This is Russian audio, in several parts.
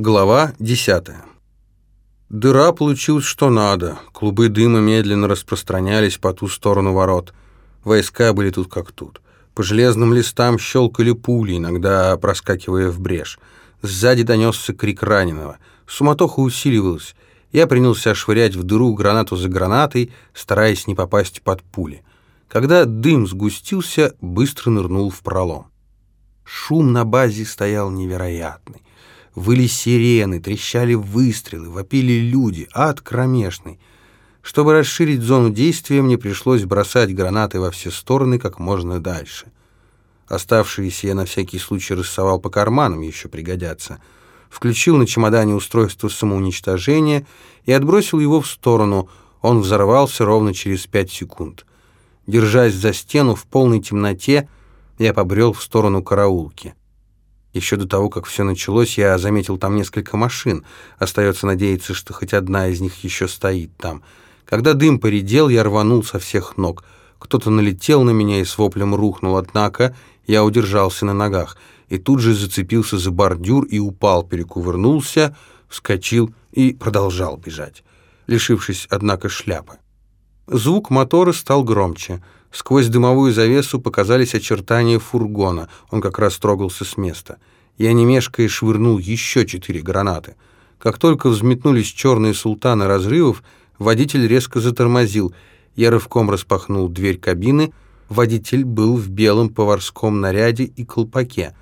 Глава 10. Дыра получилась что надо. Клубы дыма медленно распространялись по ту сторону ворот. Войска были тут как тут. По железным листам щелкали пули, иногда проскакивая в брешь. Сзади донесся крик раненого. Суматоха усиливалась. Я принялся швырять в дыру гранату за гранатой, стараясь не попасть под пули. Когда дым сгустился, быстро нырнул в пролом. Шум на базе стоял невероятный. Выли сирены, трещали выстрелы, вопили люди, ад кромешный. Чтобы расширить зону действия, мне пришлось бросать гранаты во все стороны как можно дальше. Оставшиеся я на всякий случай рассовал по карманам, еще пригодятся. Включил на чемодане устройство самоуничтожения и отбросил его в сторону. Он взорвался ровно через пять секунд. Держась за стену в полной темноте, я побрел в сторону караулки. Еще до того, как все началось, я заметил там несколько машин. Остается надеяться, что хоть одна из них еще стоит там. Когда дым поредел, я рванул со всех ног. Кто-то налетел на меня и с воплем рухнул, однако я удержался на ногах и тут же зацепился за бордюр и упал, перекувырнулся, вскочил и продолжал бежать, лишившись, однако, шляпы. Звук мотора стал громче — Сквозь дымовую завесу показались очертания фургона. Он как раз трогался с места. Я, не мешкая, швырнул еще четыре гранаты. Как только взметнулись черные султаны разрывов, водитель резко затормозил. Я рывком распахнул дверь кабины. Водитель был в белом поварском наряде и колпаке.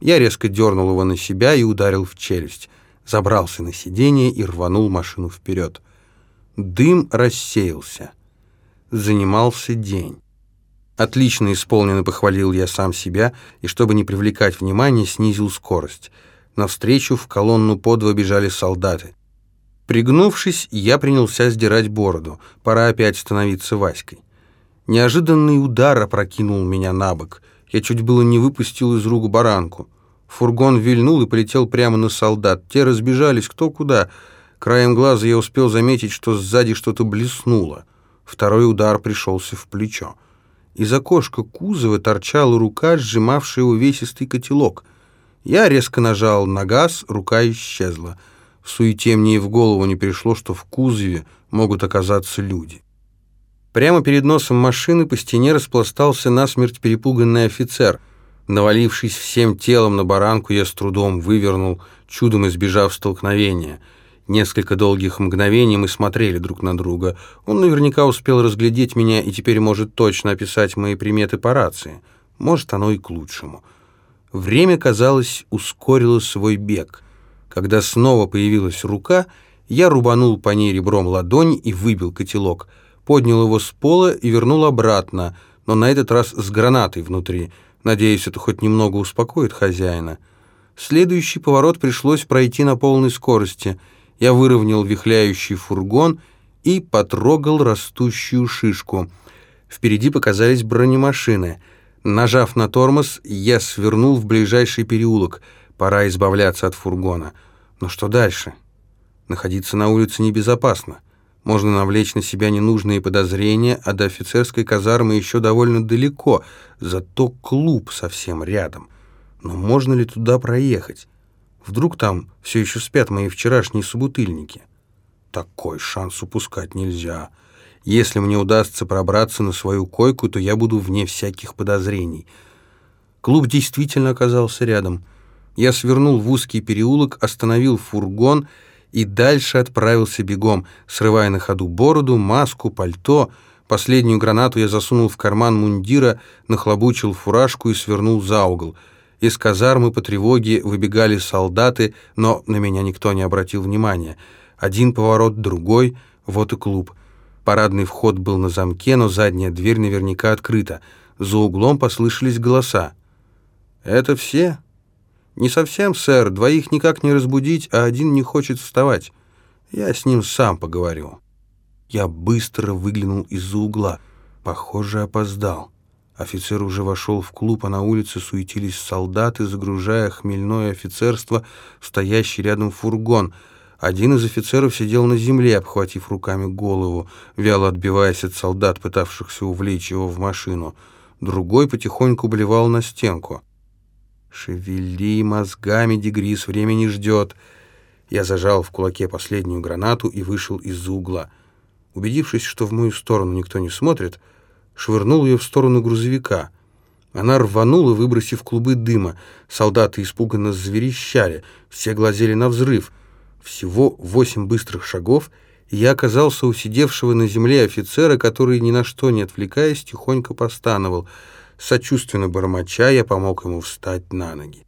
Я резко дернул его на себя и ударил в челюсть. Забрался на сиденье и рванул машину вперед. Дым рассеялся. Занимался день. Отлично исполнено, похвалил я сам себя, и чтобы не привлекать внимания, снизил скорость. Навстречу в колонну подво бежали солдаты. Пригнувшись, я принялся сдирать бороду. Пора опять становиться Васькой. Неожиданный удар опрокинул меня на бок. Я чуть было не выпустил из рук баранку. Фургон вильнул и полетел прямо на солдат. Те разбежались кто куда. Краем глаза я успел заметить, что сзади что-то блеснуло. Второй удар пришелся в плечо. Из окошка кузова торчала рука, сжимавшая увесистый котелок. Я резко нажал на газ, рука исчезла. В суете мне и в голову не пришло, что в кузове могут оказаться люди. Прямо перед носом машины по стене распластался насмерть перепуганный офицер. Навалившись всем телом на баранку, я с трудом вывернул, чудом избежав столкновения — Несколько долгих мгновений мы смотрели друг на друга. Он наверняка успел разглядеть меня и теперь может точно описать мои приметы по рации. Может, оно и к лучшему. Время, казалось, ускорило свой бег. Когда снова появилась рука, я рубанул по ней ребром ладони и выбил котелок. Поднял его с пола и вернул обратно, но на этот раз с гранатой внутри. Надеюсь, это хоть немного успокоит хозяина. Следующий поворот пришлось пройти на полной скорости — я выровнял вихляющий фургон и потрогал растущую шишку. Впереди показались бронемашины. Нажав на тормоз, я свернул в ближайший переулок. Пора избавляться от фургона. Но что дальше? Находиться на улице небезопасно. Можно навлечь на себя ненужные подозрения, а до офицерской казармы еще довольно далеко, зато клуб совсем рядом. Но можно ли туда проехать? Вдруг там все еще спят мои вчерашние собутыльники? Такой шанс упускать нельзя. Если мне удастся пробраться на свою койку, то я буду вне всяких подозрений. Клуб действительно оказался рядом. Я свернул в узкий переулок, остановил фургон и дальше отправился бегом, срывая на ходу бороду, маску, пальто. Последнюю гранату я засунул в карман мундира, нахлобучил фуражку и свернул за угол — из казармы по тревоге выбегали солдаты, но на меня никто не обратил внимания. Один поворот, другой, вот и клуб. Парадный вход был на замке, но задняя дверь наверняка открыта. За углом послышались голоса. «Это все?» «Не совсем, сэр. Двоих никак не разбудить, а один не хочет вставать. Я с ним сам поговорю». Я быстро выглянул из-за угла. Похоже, опоздал. Офицер уже вошел в клуб, а на улице суетились солдаты, загружая хмельное офицерство стоящий рядом фургон. Один из офицеров сидел на земле, обхватив руками голову, вяло отбиваясь от солдат, пытавшихся увлечь его в машину. Другой потихоньку блевал на стенку. «Шевели мозгами, Дегрис, время не ждет». Я зажал в кулаке последнюю гранату и вышел из-за угла. Убедившись, что в мою сторону никто не смотрит, швырнул ее в сторону грузовика. Она рванула, выбросив клубы дыма. Солдаты испуганно заверещали, все глазели на взрыв. Всего восемь быстрых шагов, и я оказался у сидевшего на земле офицера, который, ни на что не отвлекаясь, тихонько постановал. Сочувственно бормоча, я помог ему встать на ноги.